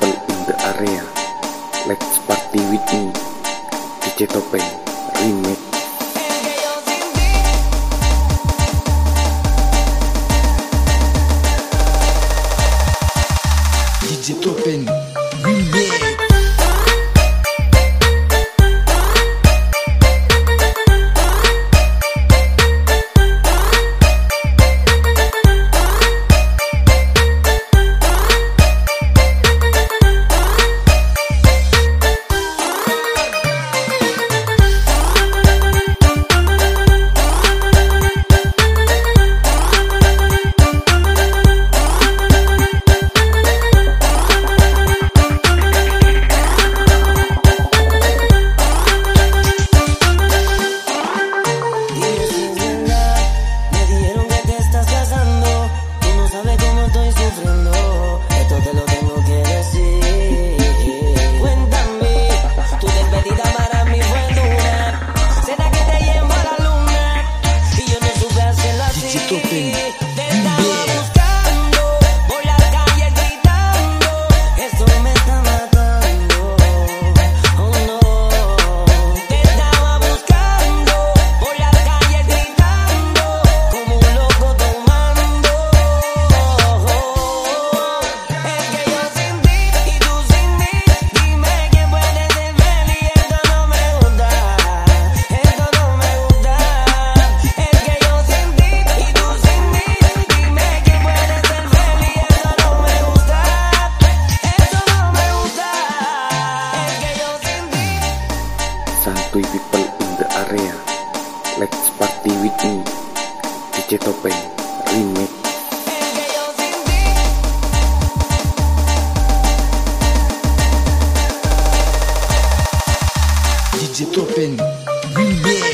people in the area. Let's party with me. DJ Topeng Remake. sufriendo, esto te lo tengo que decir. Cuéntame, tu despedida para mí fue dura. ¿Será que te llevo a la luna? Y yo no supe hacerlo así. Então, Topeng Remix DJ Topen, Remix.